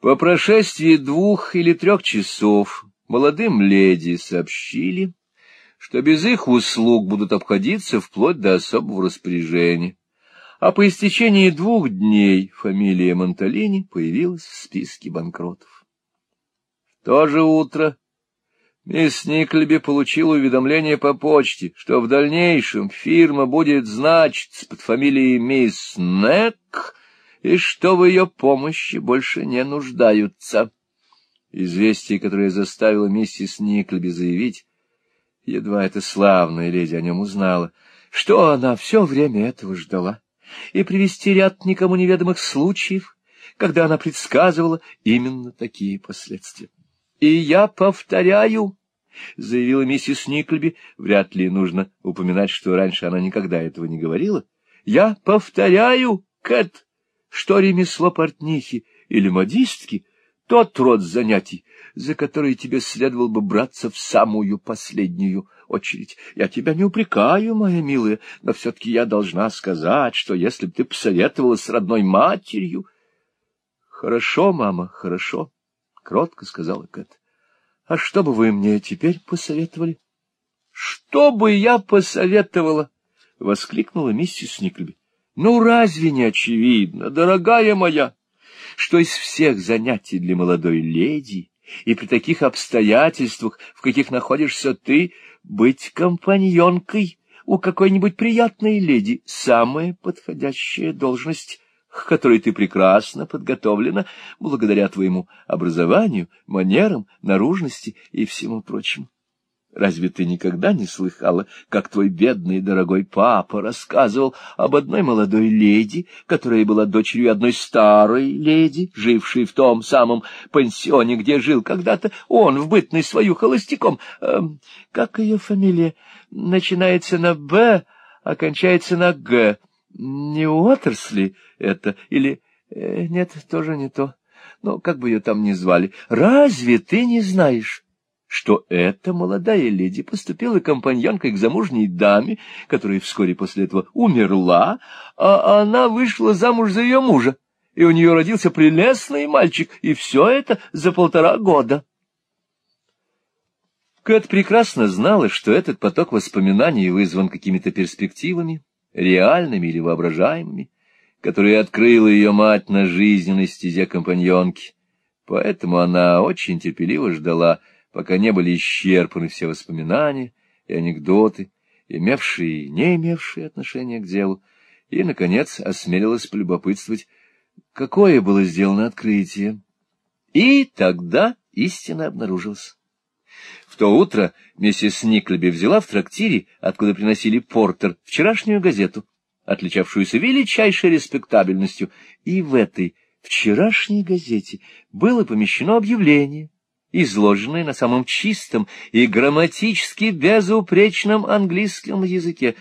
По прошествии двух или трех часов молодым леди сообщили, что без их услуг будут обходиться вплоть до особого распоряжения, а по истечении двух дней фамилия Монталини появилась в списке банкротов. В то же утро мисс Никлеби получила уведомление по почте, что в дальнейшем фирма будет значиться под фамилией мисс Нек, и что в ее помощи больше не нуждаются. Известие, которое заставило миссис Никлеби заявить, едва эта славная леди о нем узнала, что она все время этого ждала, и привести ряд никому неведомых случаев, когда она предсказывала именно такие последствия. — И я повторяю, — заявила миссис Никлеби, вряд ли нужно упоминать, что раньше она никогда этого не говорила, — я повторяю, Кэт, что ремесло портнихи или модистки — тот род занятий, за который тебе следовало бы браться в самую последнюю очередь. Я тебя не упрекаю, моя милая, но все-таки я должна сказать, что если бы ты посоветовала с родной матерью... — Хорошо, мама, хорошо, — кротко сказала Кэт. — А что бы вы мне теперь посоветовали? — Что бы я посоветовала? — воскликнула миссис Никлеби. Ну, разве не очевидно, дорогая моя, что из всех занятий для молодой леди и при таких обстоятельствах, в каких находишься ты, быть компаньонкой у какой-нибудь приятной леди — самая подходящая должность, к которой ты прекрасно подготовлена благодаря твоему образованию, манерам, наружности и всему прочему. Разве ты никогда не слыхала, как твой бедный дорогой папа рассказывал об одной молодой леди, которая была дочерью одной старой леди, жившей в том самом пансионе, где жил когда-то он, в бытный свою холостяком? Эм, как ее фамилия? Начинается на «Б», а кончается на «Г». Не Уотерсли это? Или... Э, нет, тоже не то. Ну, как бы ее там ни звали. Разве ты не знаешь? Что эта молодая леди поступила компаньонкой к замужней даме, которая вскоре после этого умерла, а она вышла замуж за ее мужа, и у нее родился прелестный мальчик, и все это за полтора года. Кэт прекрасно знала, что этот поток воспоминаний вызван какими-то перспективами, реальными или воображаемыми, которые открыла ее мать на жизненной стезе компаньонки, поэтому она очень терпеливо ждала, пока не были исчерпаны все воспоминания и анекдоты, имевшие и не имевшие отношения к делу, и, наконец, осмелилась полюбопытствовать, какое было сделано открытие. И тогда истина обнаружилась. В то утро миссис Никлеби взяла в трактире, откуда приносили портер, вчерашнюю газету, отличавшуюся величайшей респектабельностью, и в этой вчерашней газете было помещено объявление, изложенные на самом чистом и грамматически безупречном английском языке,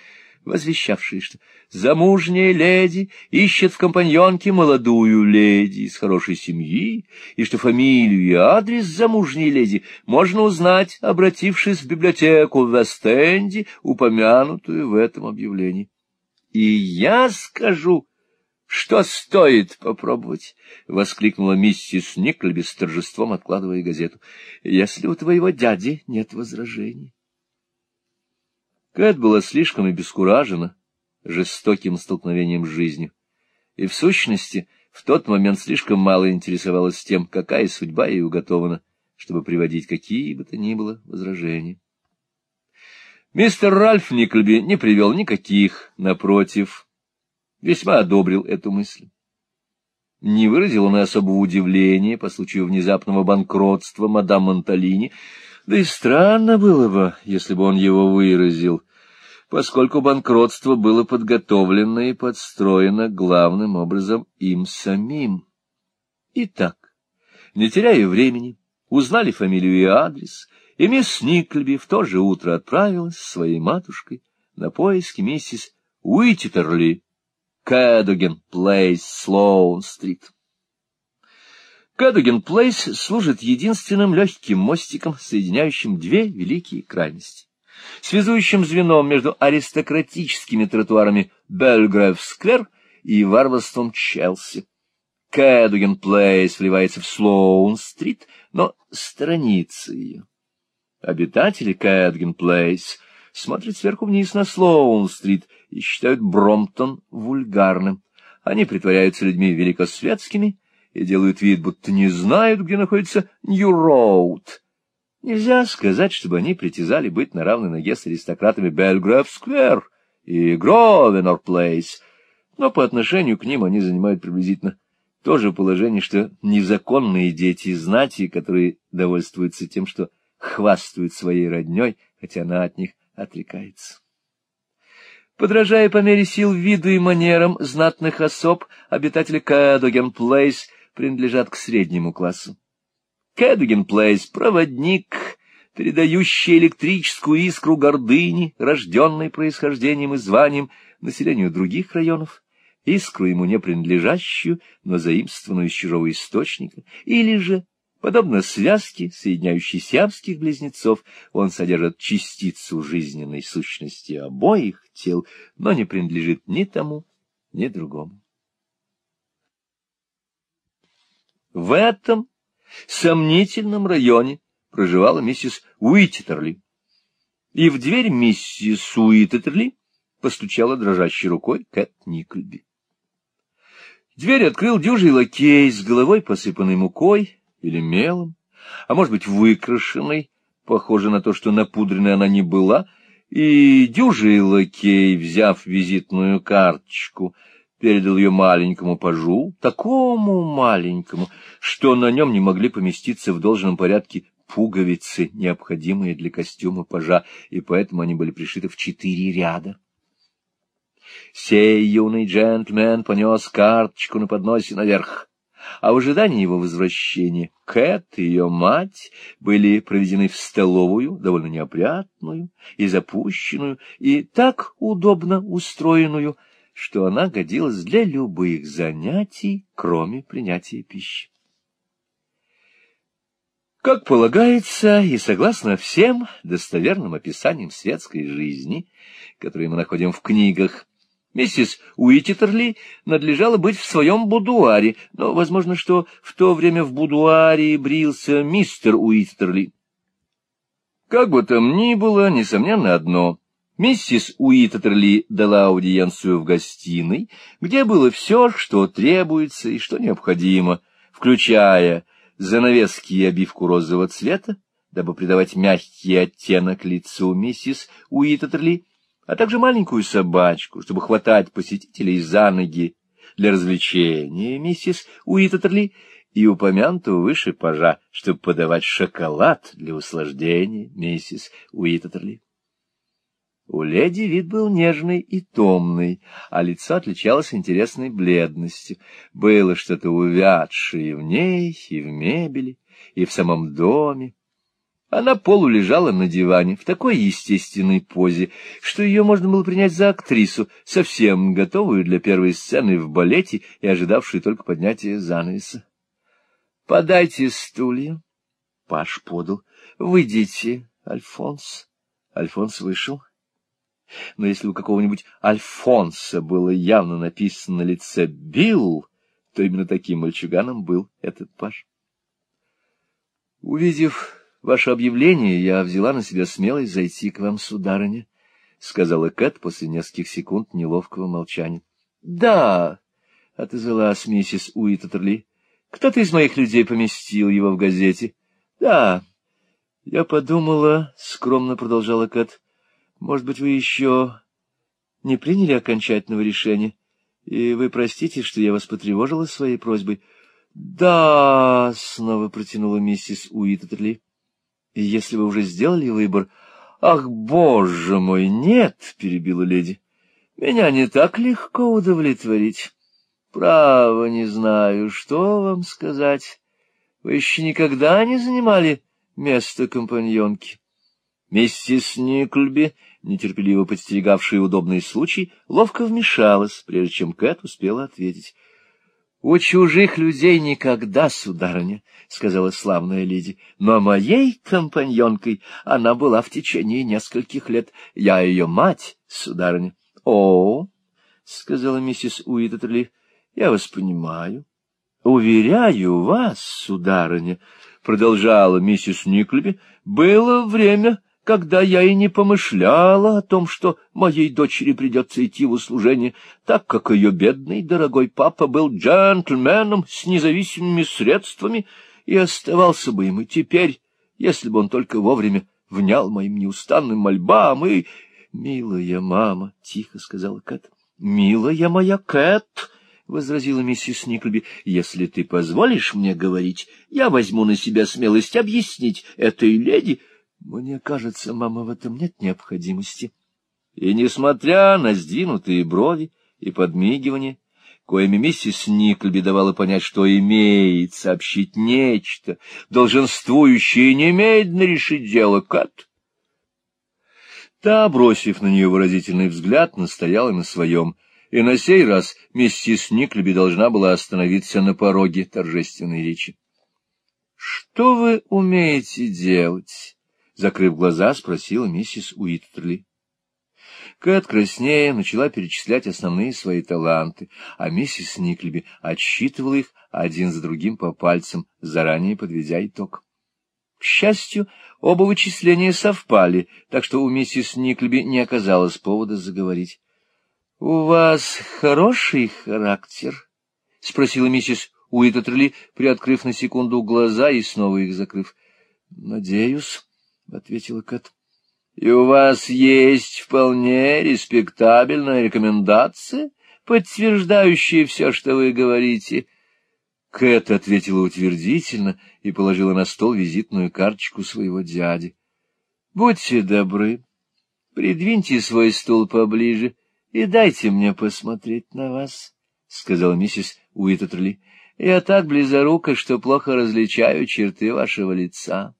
возвещавшие, что замужняя леди ищет в компаньонке молодую леди из хорошей семьи, и что фамилию и адрес замужней леди можно узнать, обратившись в библиотеку в Вест-Энде, упомянутую в этом объявлении. И я скажу, что стоит попробовать? — воскликнула миссис Никльби с торжеством, откладывая газету. — Если у твоего дяди нет возражений. Кэт была слишком обескуражена жестоким столкновением с жизнью, и, в сущности, в тот момент слишком мало интересовалась тем, какая судьба ей уготована, чтобы приводить какие бы то ни было возражения. Мистер Ральф Никльби не привел никаких, напротив, весьма одобрил эту мысль. Не выразил он особого удивления по случаю внезапного банкротства мадам Монталини, да и странно было бы, если бы он его выразил, поскольку банкротство было подготовлено и подстроено главным образом им самим. Итак, не теряя времени, узнали фамилию и адрес, и мисс Никльби в то же утро отправилась с своей матушкой на поиски миссис Уиттерли Кэдуген Плейс, Слоун-стрит. Кэдуген Плейс служит единственным легким мостиком, соединяющим две великие крайности. Связующим звеном между аристократическими тротуарами Белгрэв-сквер и варварством Челси. Кэдуген Плейс вливается в Слоун-стрит, но сторонится ее. Обитатели Кэдуген Плейс смотрят сверху вниз на Слоун-стрит и считают Бромптон вульгарным. Они притворяются людьми великосветскими и делают вид, будто не знают, где находится Нью-Роуд. Нельзя сказать, чтобы они притязали быть на равной ноге с аристократами Белгрэв-сквер и Гровенор-плейс, но по отношению к ним они занимают приблизительно то же положение, что незаконные дети знати, которые довольствуются тем, что хвастают своей родней, хотя она от них отрекается. Подражая по мере сил виду и манерам знатных особ, обитатели Кадоген Плейс принадлежат к среднему классу. Кадоген Плейс — проводник, передающий электрическую искру гордыни, рожденной происхождением и званием населению других районов, искру ему не принадлежащую, но заимствованную из чужого источника, или же Подобно связке, соединяющей сиамских близнецов, он содержит частицу жизненной сущности обоих тел, но не принадлежит ни тому, ни другому. В этом сомнительном районе проживала миссис Уиттерли, и в дверь миссис Уиттерли постучала дрожащей рукой Кэт Никльби. Дверь открыл дюжий лакей с головой, посыпанной мукой, или мелом, а может быть выкрашенной, похоже на то, что напудренной она не была, и дюжий лакей, взяв визитную карточку, передал ее маленькому пажу, такому маленькому, что на нем не могли поместиться в должном порядке пуговицы, необходимые для костюма пажа, и поэтому они были пришиты в четыре ряда. Сей юный джентльмен понес карточку на подносе наверх а в ожидании его возвращения Кэт и ее мать были проведены в столовую, довольно неопрятную и запущенную, и так удобно устроенную, что она годилась для любых занятий, кроме принятия пищи. Как полагается, и согласно всем достоверным описаниям светской жизни, которые мы находим в книгах, Миссис Уиттерли надлежало быть в своем будуаре, но возможно, что в то время в будуаре брился мистер Уиттерли. Как бы там ни было, несомненно одно. Миссис Уиттерли дала аудиенцию в гостиной, где было все, что требуется и что необходимо, включая занавески и обивку розового цвета, дабы придавать мягкий оттенок лицу миссис Уиттерли, а также маленькую собачку, чтобы хватать посетителей за ноги для развлечения миссис Уиттерли и упомянутого выше пажа, чтобы подавать шоколад для услаждения миссис Уиттерли. У леди вид был нежный и томный, а лицо отличалось интересной бледностью. Было что-то увядшее в ней, и в мебели, и в самом доме. Она полулежала на диване в такой естественной позе, что ее можно было принять за актрису, совсем готовую для первой сцены в балете и ожидавшую только поднятия занавеса. — Подайте стулья. Паш подал. — Выйдите, Альфонс. Альфонс вышел. Но если у какого-нибудь Альфонса было явно написано на лице «Билл», то именно таким мальчуганом был этот Паш. Увидев ваше объявление, я взяла на себя смелость зайти к вам, сударыня, — сказала Кэт после нескольких секунд неловкого молчания. — Да, — отозвалась миссис Уиттерли, — кто-то из моих людей поместил его в газете. — Да, я подумала, — скромно продолжала Кэт, — может быть, вы еще не приняли окончательного решения, и вы простите, что я вас потревожила своей просьбой. — Да, — снова протянула миссис Уиттерли. И если вы уже сделали выбор... — Ах, боже мой, нет, — перебила леди, — меня не так легко удовлетворить. Право не знаю, что вам сказать. Вы еще никогда не занимали место компаньонки. Миссис Никльби, нетерпеливо подстерегавшая удобный случай, ловко вмешалась, прежде чем Кэт успела ответить. — У чужих людей никогда, сударыня, — сказала славная леди, — но моей компаньонкой она была в течение нескольких лет. Я ее мать, сударыня. — О, — сказала миссис Уиттерли, — я вас понимаю. — Уверяю вас, сударыня, — продолжала миссис Никлеби, — было время, когда я и не помышляла о том, что моей дочери придется идти в услужение, так как ее бедный дорогой папа был джентльменом с независимыми средствами и оставался бы им и теперь, если бы он только вовремя внял моим неустанным мольбам и... — Милая мама, — тихо сказала Кэт, — милая моя Кэт, — возразила миссис Никлби, — если ты позволишь мне говорить, я возьму на себя смелость объяснить этой леди. Мне кажется, мама, в этом нет необходимости. И, несмотря на сдвинутые брови и подмигивание, коими миссис Никлби давала понять, что имеет сообщить нечто, долженствующее немедленно решить дело Кэт, Та, бросив на нее выразительный взгляд, настояла на своем, и на сей раз миссис Никлеби должна была остановиться на пороге торжественной речи. — Что вы умеете делать? — закрыв глаза, спросила миссис Уиттерли. Кэт краснея начала перечислять основные свои таланты, а миссис Никлеби отсчитывала их один за другим по пальцам, заранее подведя итог. К счастью, оба вычисления совпали, так что у миссис Никлеби не оказалось повода заговорить. — У вас хороший характер? — спросила миссис Уиттерли, приоткрыв на секунду глаза и снова их закрыв. — Надеюсь, — ответила Кэт. — И у вас есть вполне респектабельная рекомендация, подтверждающая все, что вы говорите? — Кэт ответила утвердительно и положила на стол визитную карточку своего дяди. — Будьте добры, придвиньте свой стул поближе и дайте мне посмотреть на вас, — сказала миссис Уиттерли. — Я так близорука, что плохо различаю черты вашего лица.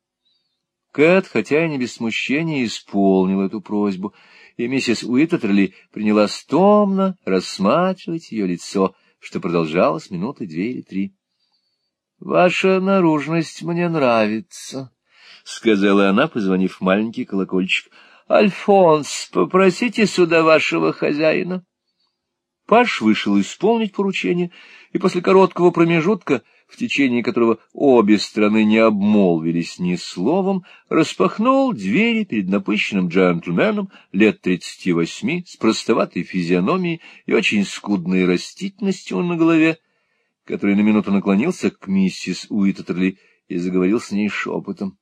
Кэт, хотя и не без смущения, исполнил эту просьбу, и миссис Уиттерли приняла томно рассматривать ее лицо, что продолжалось минуты две или три. — Ваша наружность мне нравится, — сказала она, позвонив в маленький колокольчик. — Альфонс, попросите сюда вашего хозяина. Паш вышел исполнить поручение, и после короткого промежутка, в течение которого обе страны не обмолвились ни словом, распахнул двери перед напыщенным джентльменом лет тридцати восьми с простоватой физиономией и очень скудной растительностью на голове, который на минуту наклонился к миссис Уиттерли и заговорил с ней шепотом.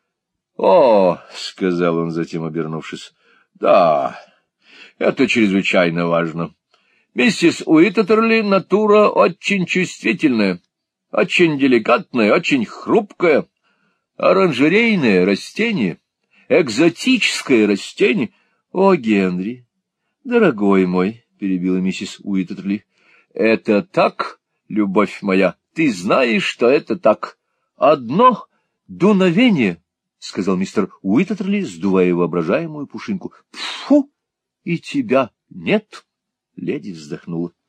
— О, — сказал он затем, обернувшись, — да, это чрезвычайно важно. Миссис Уиттерли натура очень чувствительная, очень деликатная, очень хрупкая. Оранжерейное растение, экзотическое растение. — О, Генри, дорогой мой, — перебила миссис Уиттерли, — это так любовь моя, ты знаешь, что это так. Одно дуновение, — сказал мистер Уиттерли, сдувая воображаемую пушинку. — Фу! И тебя нет? — леди вздохнула. —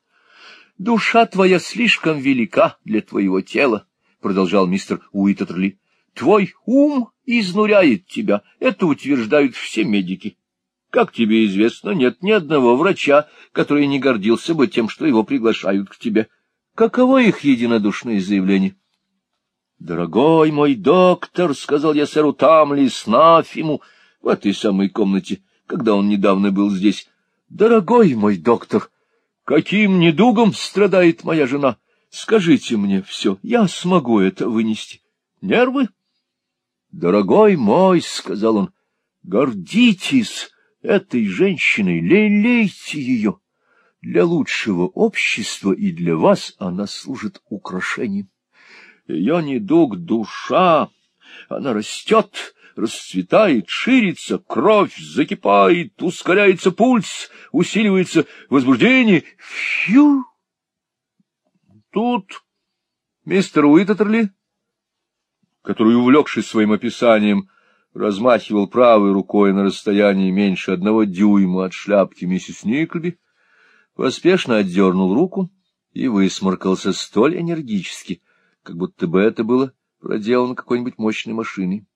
Душа твоя слишком велика для твоего тела, — продолжал мистер Уиттерли. — Твой ум изнуряет тебя, это утверждают все медики. Как тебе известно, нет ни одного врача, который не гордился бы тем, что его приглашают к тебе. — Каково их единодушное заявление? — Дорогой мой доктор, — сказал я сэру Тамли Снафиму в этой самой комнате, когда он недавно был здесь. — Дорогой мой доктор, каким недугом страдает моя жена? Скажите мне все, я смогу это вынести. Нервы? — Дорогой мой, — сказал он, — гордитесь этой женщиной, лелейте ее. Для лучшего общества и для вас она служит украшением. Ее недуг — душа, она растет, расцветает, ширится, кровь закипает, ускоряется пульс, усиливается возбуждение. Фью! Тут мистер Уиттерли, который, увлекшись своим описанием, размахивал правой рукой на расстоянии меньше одного дюйма от шляпки миссис Никлби, поспешно отдернул руку и высморкался столь энергически, как будто бы это было проделано какой-нибудь мощной машиной. —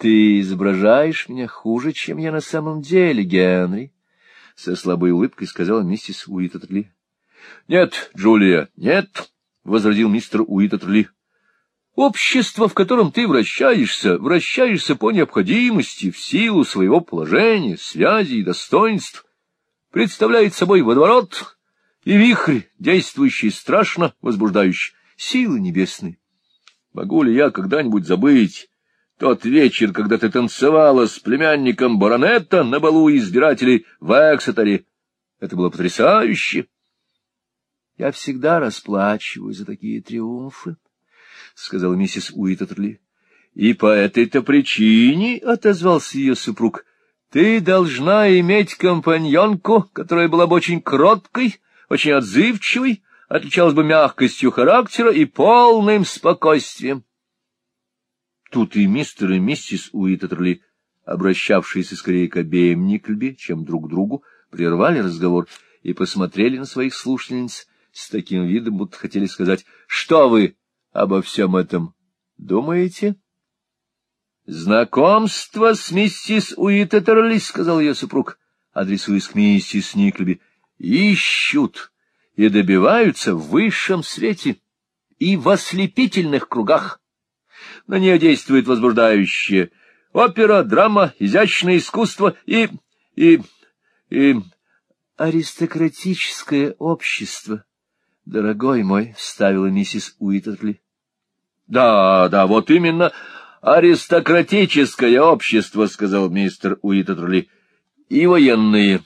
Ты изображаешь меня хуже, чем я на самом деле, Генри, — со слабой улыбкой сказала миссис Уиттерли. — Нет, Джулия, нет, — возразил мистер Уиттерли. Общество, в котором ты вращаешься, вращаешься по необходимости, в силу своего положения, связи и достоинств, представляет собой водоворот и вихрь, действующий страшно, возбуждающий силы небесные. Могу ли я когда-нибудь забыть тот вечер, когда ты танцевала с племянником баронета на балу избирателей в Эксетере? Это было потрясающе. Я всегда расплачиваю за такие триумфы, — сказала миссис Уиттерли. — И по этой-то причине, — отозвался ее супруг, — ты должна иметь компаньонку, которая была бы очень кроткой, очень отзывчивой, отличалась бы мягкостью характера и полным спокойствием. Тут и мистер и миссис Уиттерли, обращавшиеся скорее к обеим Никльби, чем друг к другу, прервали разговор и посмотрели на своих слушательниц с таким видом, будто хотели сказать, что вы обо всем этом думаете? — Знакомство с миссис Уиттерли, — сказал ее супруг, адресуясь к миссис Никльби, — ищут и добиваются в высшем свете и в ослепительных кругах. На нее действует возбуждающее опера, драма, изящное искусство и... и... и... аристократическое общество, дорогой мой, — вставила миссис Уиттерли. — Да, да, вот именно аристократическое общество, — сказал мистер Уиттерли, — и военные.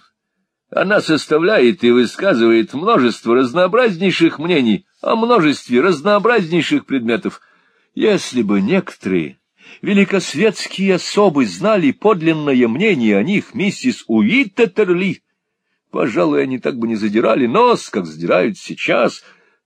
Она составляет и высказывает множество разнообразнейших мнений о множестве разнообразнейших предметов. Если бы некоторые великосветские особы знали подлинное мнение о них миссис Уиттерли, пожалуй, они так бы не задирали нос, как задирают сейчас.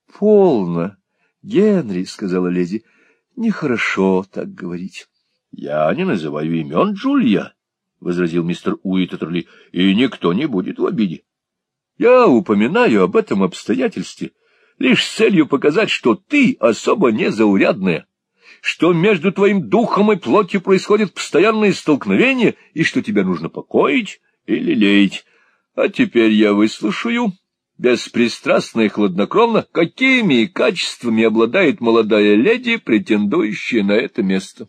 — Полно, Генри, — сказала леди, — нехорошо так говорить. — Я не называю имен Джулья. — возразил мистер Уиттерли, — и никто не будет в обиде. Я упоминаю об этом обстоятельстве лишь с целью показать, что ты особо незаурядная, что между твоим духом и плотью происходит постоянное столкновение, и что тебя нужно покоить или леять. А теперь я выслушаю, беспристрастно и хладнокровно, какими качествами обладает молодая леди, претендующая на это место.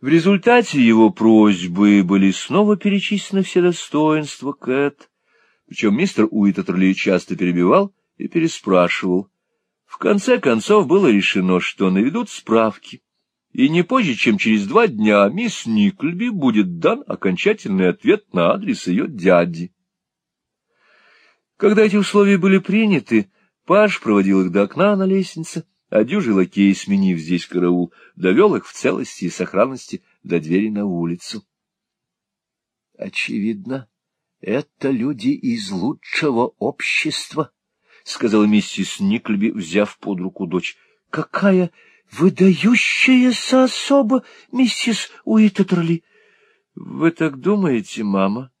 В результате его просьбы были снова перечислены все достоинства Кэт, причем мистер Уиттерли часто перебивал и переспрашивал. В конце концов было решено, что наведут справки, и не позже, чем через два дня мисс Никльби будет дан окончательный ответ на адрес ее дяди. Когда эти условия были приняты, Паш проводил их до окна на лестнице, а дюжий лакей, сменив здесь караул, довел их в целости и сохранности до двери на улицу. Очевидно, это люди из лучшего общества, — сказала миссис Никльби, взяв под руку дочь. — Какая выдающаяся особа, миссис Уиттерли! — Вы так думаете, мама?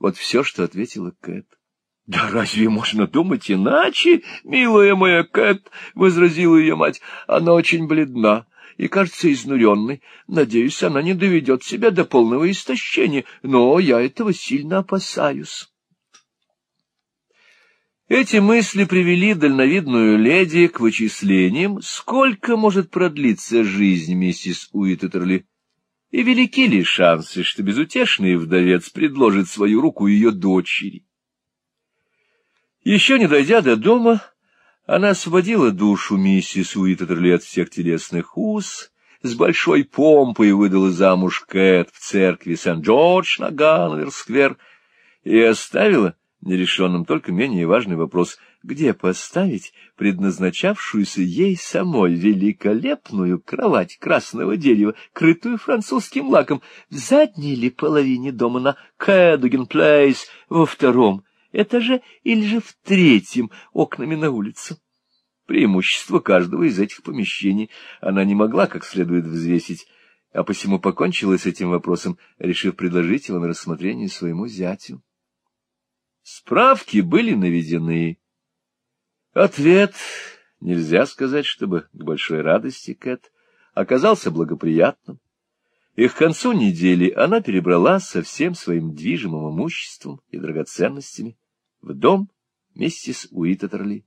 Вот все, что ответила Кэт. — Да разве можно думать иначе, милая моя Кэт? — возразила ее мать. — Она очень бледна и кажется изнуренной. Надеюсь, она не доведет себя до полного истощения, но я этого сильно опасаюсь. Эти мысли привели дальновидную леди к вычислениям, сколько может продлиться жизнь миссис Уиттерли, и велики ли шансы, что безутешный вдовец предложит свою руку ее дочери. Еще не дойдя до дома, она освободила душу миссис Уиттерли от всех телесных уз, с большой помпой выдала замуж Кэт в церкви Сент-Джордж на Гановер-сквер и оставила нерешенным только менее важный вопрос, где поставить предназначавшуюся ей самой великолепную кровать красного дерева, крытую французским лаком, в задней ли половине дома на Кэдуген-Плейс, во втором этаже или же в третьем окнами на улицу. Преимущество каждого из этих помещений она не могла как следует взвесить, а посему покончила с этим вопросом, решив предложить его на рассмотрение своему зятю. Справки были наведены. Ответ, нельзя сказать, чтобы к большой радости Кэт, оказался благоприятным, и к концу недели она перебрала со всем своим движимым имуществом и драгоценностями в дом миссис Уиттерли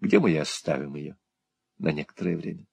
где мы и оставим ее на некоторое время.